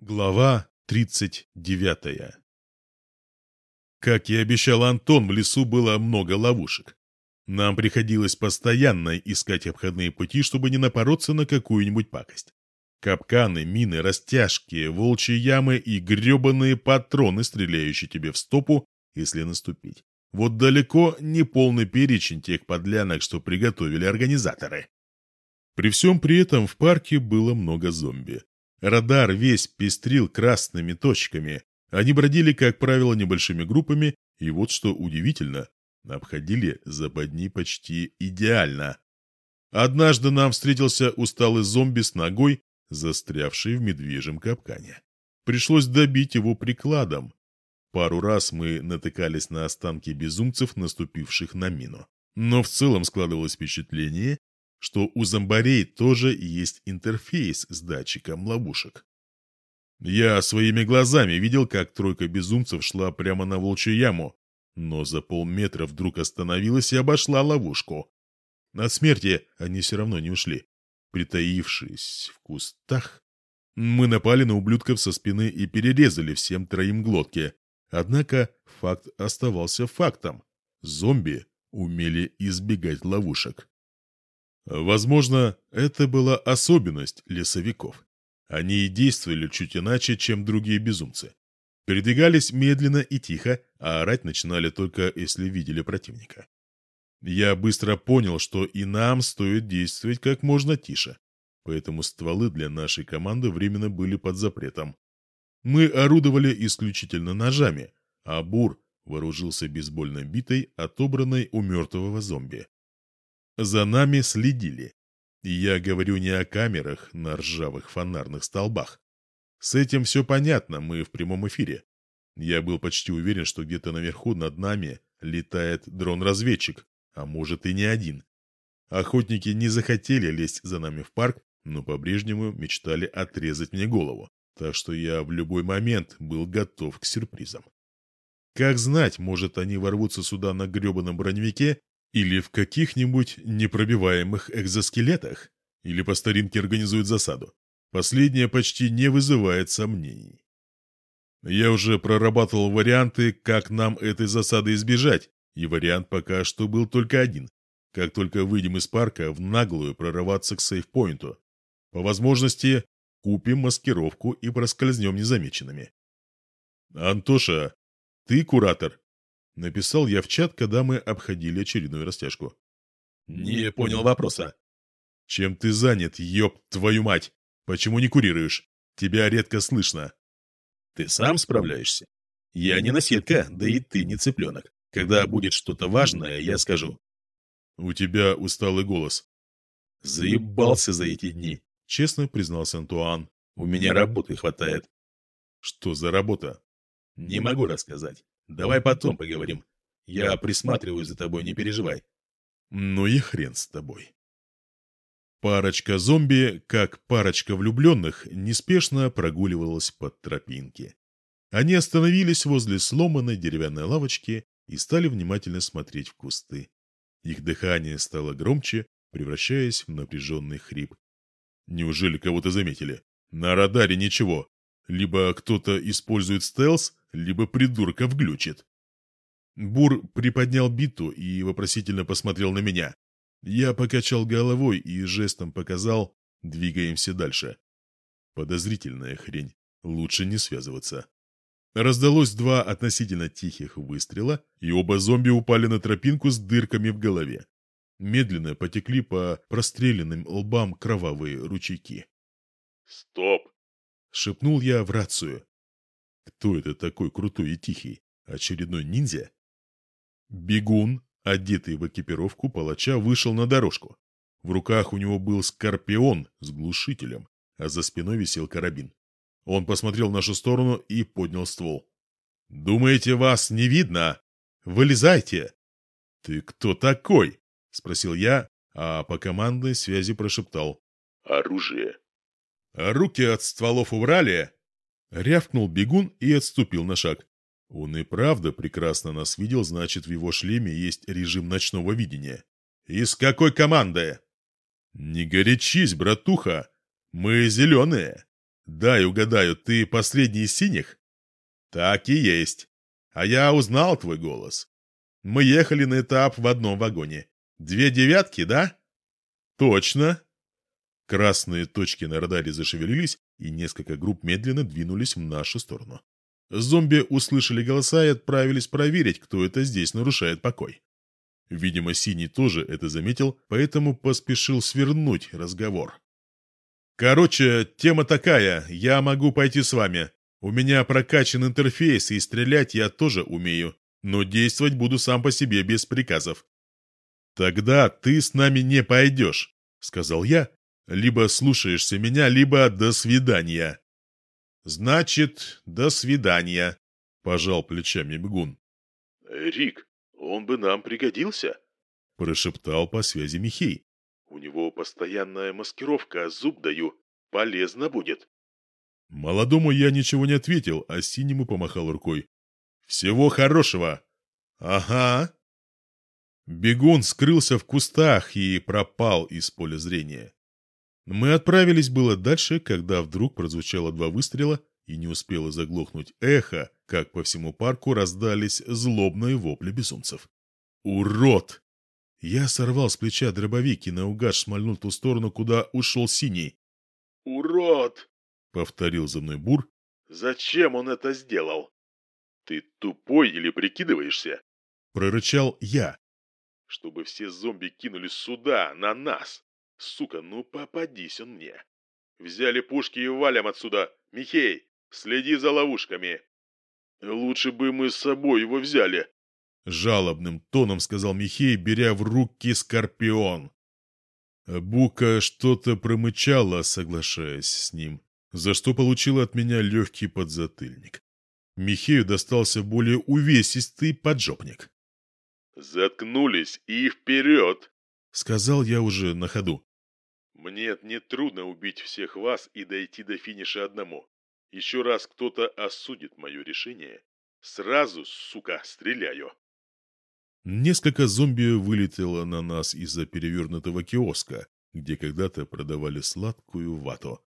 Глава 39 Как и обещал Антон, в лесу было много ловушек. Нам приходилось постоянно искать обходные пути, чтобы не напороться на какую-нибудь пакость. Капканы, мины, растяжки, волчьи ямы и гребаные патроны, стреляющие тебе в стопу, если наступить. Вот далеко не полный перечень тех подлянок, что приготовили организаторы. При всем при этом в парке было много зомби. Радар весь пестрил красными точками. Они бродили, как правило, небольшими группами, и вот что удивительно, обходили западни почти идеально. Однажды нам встретился усталый зомби с ногой, застрявший в медвежьем капкане. Пришлось добить его прикладом. Пару раз мы натыкались на останки безумцев, наступивших на мину. Но в целом складывалось впечатление, что у зомбарей тоже есть интерфейс с датчиком ловушек. Я своими глазами видел, как тройка безумцев шла прямо на волчью яму, но за полметра вдруг остановилась и обошла ловушку. От смерти они все равно не ушли. Притаившись в кустах, мы напали на ублюдков со спины и перерезали всем троим глотки. Однако факт оставался фактом. Зомби умели избегать ловушек. Возможно, это была особенность лесовиков. Они и действовали чуть иначе, чем другие безумцы. Передвигались медленно и тихо, а орать начинали только если видели противника. Я быстро понял, что и нам стоит действовать как можно тише, поэтому стволы для нашей команды временно были под запретом. Мы орудовали исключительно ножами, а Бур вооружился бейсбольной битой, отобранной у мертвого зомби. За нами следили. Я говорю не о камерах на ржавых фонарных столбах. С этим все понятно, мы в прямом эфире. Я был почти уверен, что где-то наверху над нами летает дрон-разведчик, а может и не один. Охотники не захотели лезть за нами в парк, но по-прежнему мечтали отрезать мне голову, так что я в любой момент был готов к сюрпризам. Как знать, может, они ворвутся сюда на гребаном броневике или в каких-нибудь непробиваемых экзоскелетах? Или по старинке организуют засаду? Последнее почти не вызывает сомнений. Я уже прорабатывал варианты, как нам этой засады избежать, и вариант пока что был только один. Как только выйдем из парка, в наглую прорываться к сейфпоинту. По возможности, купим маскировку и проскользнем незамеченными. «Антоша, ты куратор?» Написал я в чат, когда мы обходили очередную растяжку. «Не понял вопроса». «Чем ты занят, ёб твою мать? Почему не курируешь? Тебя редко слышно». «Ты сам справляешься? Я не наседка, да и ты не цыпленок. Когда будет что-то важное, я скажу». «У тебя усталый голос». «Заебался за эти дни», — честно признался Антуан. «У меня работы хватает». «Что за работа?» «Не могу рассказать. Давай потом поговорим. Я присматриваю за тобой, не переживай. Ну и хрен с тобой. Парочка зомби, как парочка влюбленных, неспешно прогуливалась под тропинки. Они остановились возле сломанной деревянной лавочки и стали внимательно смотреть в кусты. Их дыхание стало громче, превращаясь в напряженный хрип. Неужели кого-то заметили? На радаре ничего. Либо кто-то использует стелс, либо придурков глючит. Бур приподнял биту и вопросительно посмотрел на меня. Я покачал головой и жестом показал «двигаемся дальше». Подозрительная хрень, лучше не связываться. Раздалось два относительно тихих выстрела, и оба зомби упали на тропинку с дырками в голове. Медленно потекли по простреленным лбам кровавые ручейки. «Стоп!» — шепнул я в рацию. Кто это такой крутой и тихий? Очередной ниндзя? Бегун, одетый в экипировку палача, вышел на дорожку. В руках у него был скорпион с глушителем, а за спиной висел карабин. Он посмотрел в нашу сторону и поднял ствол. «Думаете, вас не видно? Вылезайте!» «Ты кто такой?» — спросил я, а по командной связи прошептал. «Оружие». «А руки от стволов убрали?» Рявкнул бегун и отступил на шаг. Он и правда прекрасно нас видел, значит, в его шлеме есть режим ночного видения. «Из какой команды?» «Не горячись, братуха! Мы зеленые!» Дай угадаю, ты последний из синих? Так и есть. А я узнал твой голос. Мы ехали на этап в одном вагоне. Две девятки, да? Точно. Красные точки на радаре зашевелились, и несколько групп медленно двинулись в нашу сторону. Зомби услышали голоса и отправились проверить, кто это здесь нарушает покой. Видимо, Синий тоже это заметил, поэтому поспешил свернуть разговор. «Короче, тема такая, я могу пойти с вами. У меня прокачан интерфейс, и стрелять я тоже умею, но действовать буду сам по себе без приказов». «Тогда ты с нами не пойдешь», — сказал я. «Либо слушаешься меня, либо до свидания». «Значит, до свидания», — пожал плечами бегун. «Рик, он бы нам пригодился», — прошептал по связи Михей. «У него постоянная маскировка, зуб даю. Полезно будет». Молодому я ничего не ответил, а синему помахал рукой. «Всего хорошего!» «Ага!» Бегун скрылся в кустах и пропал из поля зрения. Мы отправились было дальше, когда вдруг прозвучало два выстрела, и не успело заглохнуть эхо, как по всему парку раздались злобные вопли безумцев. «Урод!» Я сорвал с плеча дробовик и наугад шмальнул ту сторону, куда ушел синий. «Урод!» — повторил за мной Бур. «Зачем он это сделал?» «Ты тупой или прикидываешься?» — прорычал я. «Чтобы все зомби кинулись сюда, на нас! Сука, ну попадись он мне! Взяли пушки и валим отсюда! Михей, следи за ловушками!» «Лучше бы мы с собой его взяли!» Жалобным тоном сказал Михей, беря в руки скорпион. Бука что-то промычала, соглашаясь с ним за что получил от меня легкий подзатыльник. Михею достался более увесистый поджопник. «Заткнулись и вперед!» — сказал я уже на ходу. «Мне не трудно убить всех вас и дойти до финиша одному. Еще раз кто-то осудит мое решение. Сразу, сука, стреляю!» Несколько зомби вылетело на нас из-за перевернутого киоска, где когда-то продавали сладкую вату.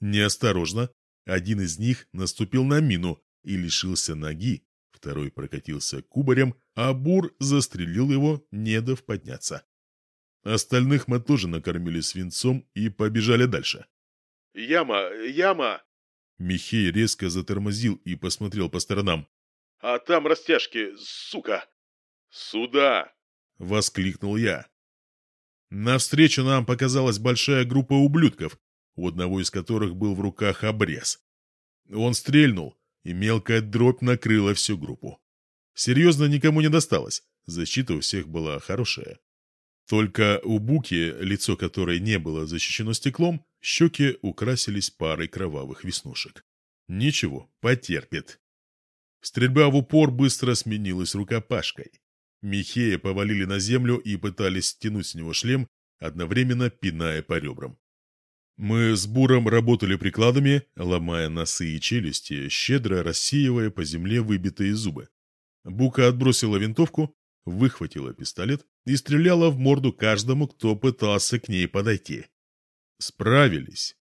Неосторожно, один из них наступил на мину и лишился ноги, второй прокатился кубарем, а Бур застрелил его, не дав подняться. Остальных мы тоже накормили свинцом и побежали дальше. «Яма! Яма!» Михей резко затормозил и посмотрел по сторонам. «А там растяжки, сука!» «Сюда!» — воскликнул я. Навстречу нам показалась большая группа ублюдков, у одного из которых был в руках обрез. Он стрельнул, и мелкая дробь накрыла всю группу. Серьезно никому не досталось, защита у всех была хорошая. Только у Буки, лицо которой не было защищено стеклом, щеки украсились парой кровавых веснушек. Ничего, потерпит. Стрельба в упор быстро сменилась рукопашкой. Михея повалили на землю и пытались стянуть с него шлем, одновременно пиная по ребрам. Мы с Буром работали прикладами, ломая носы и челюсти, щедро рассеивая по земле выбитые зубы. Бука отбросила винтовку, выхватила пистолет и стреляла в морду каждому, кто пытался к ней подойти. Справились.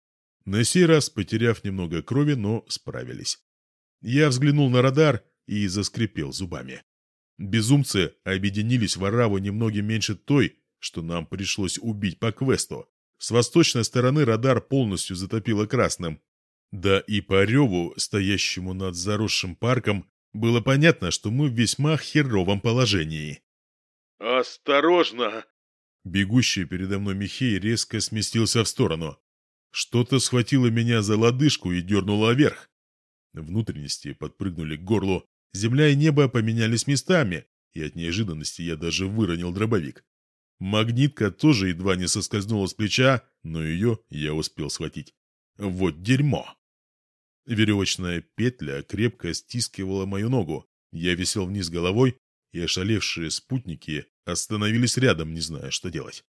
На сей раз, потеряв немного крови, но справились. Я взглянул на радар и заскрипел зубами. Безумцы объединились в ораву немного меньше той, что нам пришлось убить по квесту. С восточной стороны радар полностью затопило красным. Да и по реву, стоящему над заросшим парком, было понятно, что мы в весьма херовом положении. «Осторожно!» Бегущий передо мной Михей резко сместился в сторону. Что-то схватило меня за лодыжку и дернуло вверх. Внутренности подпрыгнули к горлу, земля и небо поменялись местами, и от неожиданности я даже выронил дробовик. Магнитка тоже едва не соскользнула с плеча, но ее я успел схватить. Вот дерьмо! Веревочная петля крепко стискивала мою ногу. Я висел вниз головой, и ошалевшие спутники остановились рядом, не зная, что делать.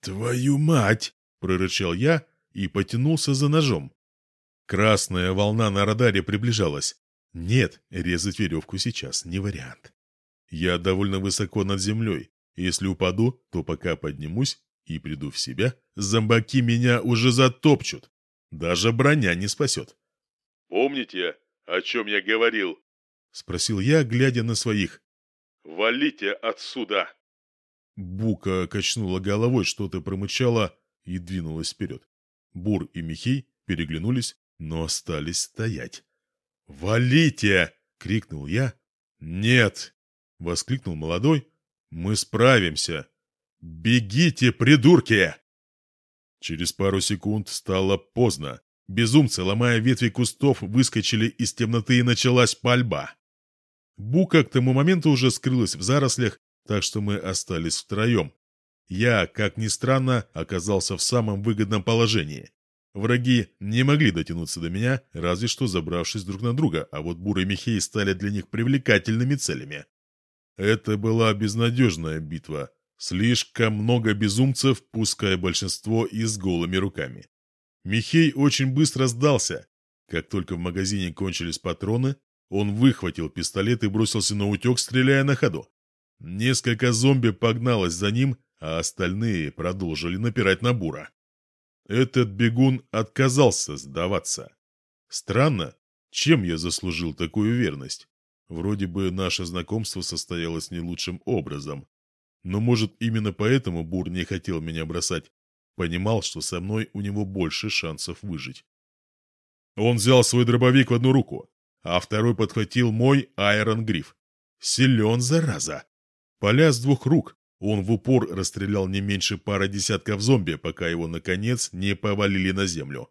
«Твою мать!» — прорычал я и потянулся за ножом. Красная волна на радаре приближалась. Нет, резать веревку сейчас не вариант. Я довольно высоко над землей, если упаду, то пока поднимусь и приду в себя, зомбаки меня уже затопчут. Даже броня не спасет. «Помните, о чем я говорил?» — спросил я, глядя на своих. «Валите отсюда!» Бука качнула головой, что-то промычала и двинулась вперед. Бур и Михей переглянулись, но остались стоять. «Валите!» — крикнул я. «Нет!» — воскликнул молодой. «Мы справимся! Бегите, придурки!» Через пару секунд стало поздно. Безумцы, ломая ветви кустов, выскочили из темноты и началась пальба. Бука к тому моменту уже скрылась в зарослях, так что мы остались втроем. Я, как ни странно, оказался в самом выгодном положении. Враги не могли дотянуться до меня, разве что забравшись друг на друга, а вот Бур и Михей стали для них привлекательными целями. Это была безнадежная битва. Слишком много безумцев, пускай большинство и с голыми руками. Михей очень быстро сдался. Как только в магазине кончились патроны, он выхватил пистолет и бросился на утек, стреляя на ходу. Несколько зомби погналось за ним, а остальные продолжили напирать на Бура. Этот бегун отказался сдаваться. Странно, чем я заслужил такую верность? Вроде бы наше знакомство состоялось не лучшим образом. Но может именно поэтому Бур не хотел меня бросать. Понимал, что со мной у него больше шансов выжить. Он взял свой дробовик в одну руку, а второй подхватил мой Айрон Гриф. Силен, зараза! Поля с двух рук, он в упор расстрелял не меньше пары десятков зомби, пока его, наконец, не повалили на землю.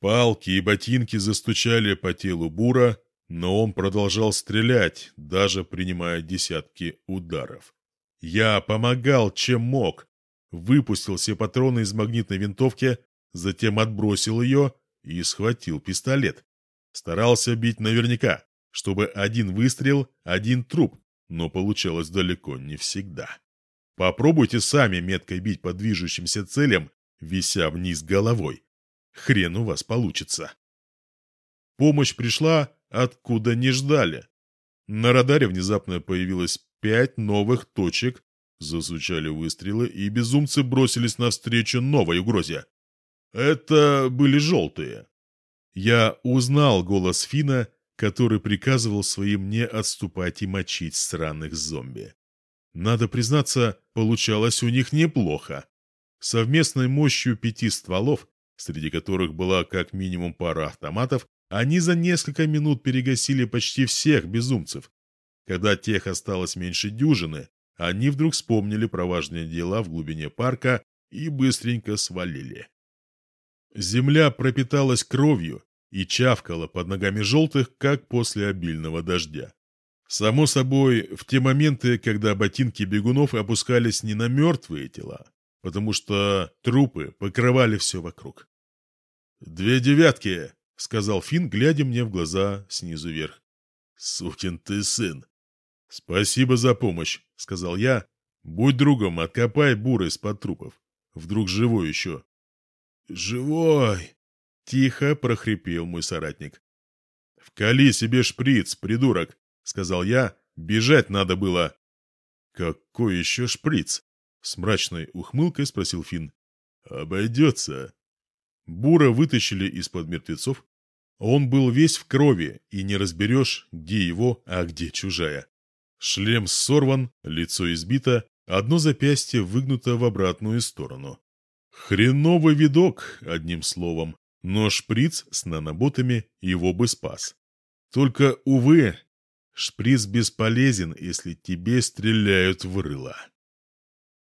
Палки и ботинки застучали по телу Бура, но он продолжал стрелять, даже принимая десятки ударов. Я помогал, чем мог. Выпустил все патроны из магнитной винтовки, затем отбросил ее и схватил пистолет. Старался бить наверняка, чтобы один выстрел, один труп, но получалось далеко не всегда. Попробуйте сами метко бить по движущимся целям, вися вниз головой. Хрен у вас получится. Помощь пришла, откуда не ждали. На радаре внезапно появилось пять новых точек, засучали выстрелы, и безумцы бросились навстречу новой угрозе. Это были желтые. Я узнал голос Фина который приказывал своим не отступать и мочить сраных зомби. Надо признаться, получалось у них неплохо. Совместной мощью пяти стволов, среди которых была как минимум пара автоматов, они за несколько минут перегасили почти всех безумцев. Когда тех осталось меньше дюжины, они вдруг вспомнили про важные дела в глубине парка и быстренько свалили. Земля пропиталась кровью, и чавкала под ногами желтых, как после обильного дождя. Само собой, в те моменты, когда ботинки бегунов опускались не на мертвые тела, потому что трупы покрывали все вокруг. «Две девятки!» — сказал Финн, глядя мне в глаза снизу вверх. «Сукин ты сын!» «Спасибо за помощь», — сказал я. «Будь другом, откопай буры из-под трупов. Вдруг живой еще». «Живой!» Тихо прохрипел мой соратник. «Вкали себе шприц, придурок!» — сказал я. «Бежать надо было!» «Какой еще шприц?» — с мрачной ухмылкой спросил Финн. «Обойдется». Бура вытащили из-под мертвецов. Он был весь в крови, и не разберешь, где его, а где чужая. Шлем сорван, лицо избито, одно запястье выгнуто в обратную сторону. Хреновый видок, одним словом. Но шприц с наноботами его бы спас. Только, увы, шприц бесполезен, если тебе стреляют в рыло.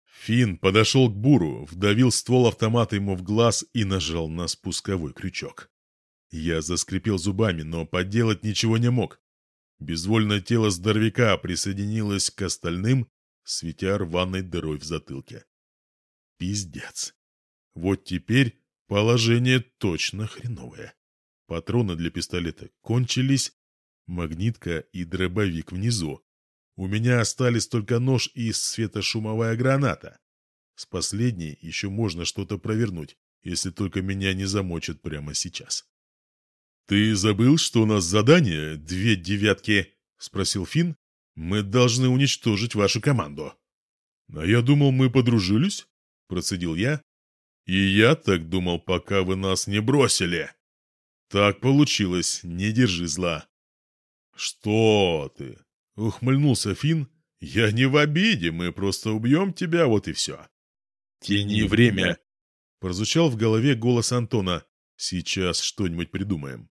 Финн подошел к Буру, вдавил ствол автомата ему в глаз и нажал на спусковой крючок. Я заскрипел зубами, но поделать ничего не мог. Безвольное тело здоровяка присоединилось к остальным, светя рваной дырой в затылке. Пиздец. Вот теперь Положение точно хреновое. Патроны для пистолета кончились, магнитка и дробовик внизу. У меня остались только нож и светошумовая граната. С последней еще можно что-то провернуть, если только меня не замочат прямо сейчас. «Ты забыл, что у нас задание две девятки?» — спросил Финн. «Мы должны уничтожить вашу команду». «А я думал, мы подружились?» — процедил я, И я так думал, пока вы нас не бросили. Так получилось, не держи зла. Что ты? Ухмыльнулся Финн. Я не в обиде, мы просто убьем тебя, вот и все. Тяни время. Прозвучал в голове голос Антона. Сейчас что-нибудь придумаем.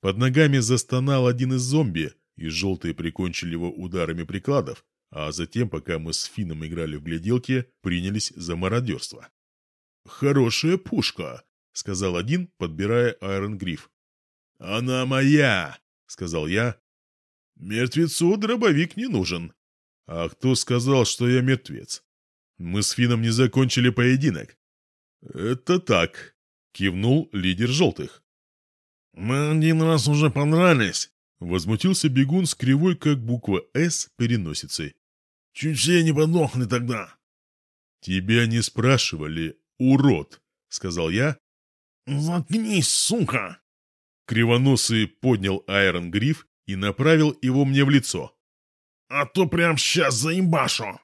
Под ногами застонал один из зомби, и желтые прикончили его ударами прикладов, а затем, пока мы с Финном играли в гляделки, принялись за мародерство. «Хорошая пушка», — сказал один, подбирая Айрон Гриф. «Она моя», — сказал я. «Мертвецу дробовик не нужен». «А кто сказал, что я мертвец?» «Мы с Финном не закончили поединок». «Это так», — кивнул лидер желтых. «Мы один раз уже понравились», — возмутился бегун с кривой, как буква «С» переносицей. «Чуть все не подохли тогда». «Тебя не спрашивали, урод», — сказал я. «Заткнись, сука!» Кривоносый поднял Айрон Гриф и направил его мне в лицо. «А то прям сейчас заебашу!»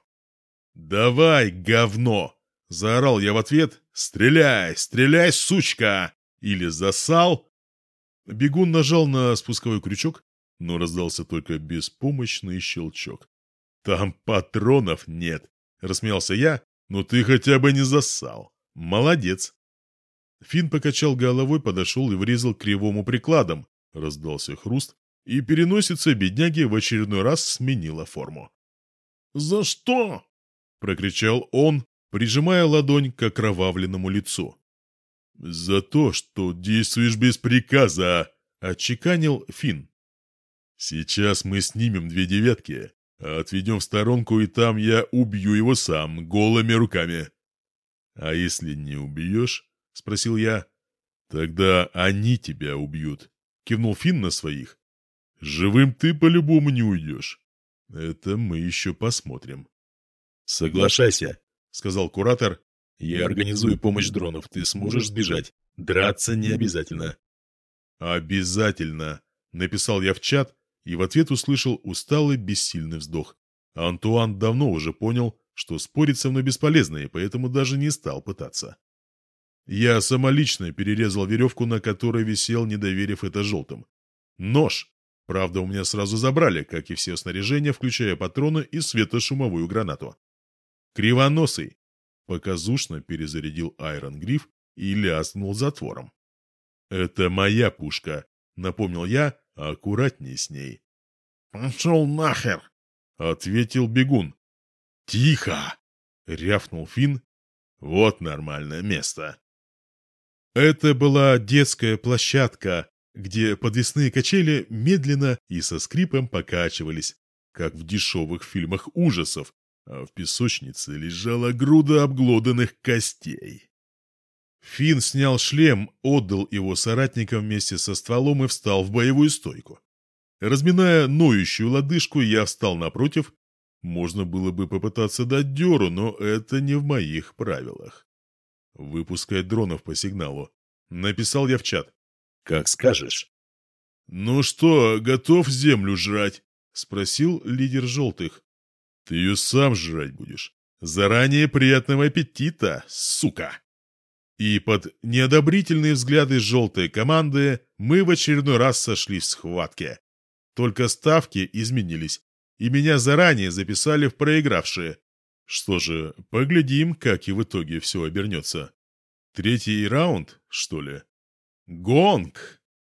«Давай, говно!» — заорал я в ответ. «Стреляй, стреляй, сучка!» Или засал. Бегун нажал на спусковой крючок, но раздался только беспомощный щелчок. «Там патронов нет!» — рассмеялся я. «Но ты хотя бы не засал!» «Молодец!» Финн покачал головой, подошел и врезал кривому прикладом. Раздался хруст, и переносица бедняги в очередной раз сменила форму. «За что?» — прокричал он, прижимая ладонь к окровавленному лицу. «За то, что действуешь без приказа!» — отчеканил Финн. «Сейчас мы снимем две девятки, отведем в сторонку, и там я убью его сам, голыми руками. «А если не убьешь?» — спросил я. «Тогда они тебя убьют», — кивнул Финн на своих. «Живым ты по-любому не уйдешь. Это мы еще посмотрим». «Соглашайся», — сказал куратор. «Я организую помощь дронов, ты сможешь сбежать. Драться не обязательно». «Обязательно», — написал я в чат, и в ответ услышал усталый бессильный вздох. Антуан давно уже понял, что спорить со мной бесполезно, и поэтому даже не стал пытаться. Я самолично перерезал веревку, на которой висел, не доверив это желтым. Нож. Правда, у меня сразу забрали, как и все снаряжения, включая патроны и светошумовую гранату. Кривоносый. Показушно перезарядил Айрон Гриф и ляснул затвором. «Это моя пушка», — напомнил я, аккуратней с ней. «Пошел нахер!» — ответил бегун. «Тихо!» — рявкнул Финн. «Вот нормальное место». Это была детская площадка, где подвесные качели медленно и со скрипом покачивались, как в дешевых фильмах ужасов, а в песочнице лежала груда обглоданных костей. Финн снял шлем, отдал его соратникам вместе со стволом и встал в боевую стойку. Разминая ноющую лодыжку, я встал напротив можно было бы попытаться дать дёру, но это не в моих правилах. Выпускать дронов по сигналу. Написал я в чат. Как скажешь. Ну что, готов землю жрать? Спросил лидер желтых. Ты ее сам жрать будешь. Заранее приятного аппетита, сука! И под неодобрительные взгляды желтой команды мы в очередной раз сошли в схватке. Только ставки изменились и меня заранее записали в проигравшие. Что же, поглядим, как и в итоге все обернется. Третий раунд, что ли? Гонг!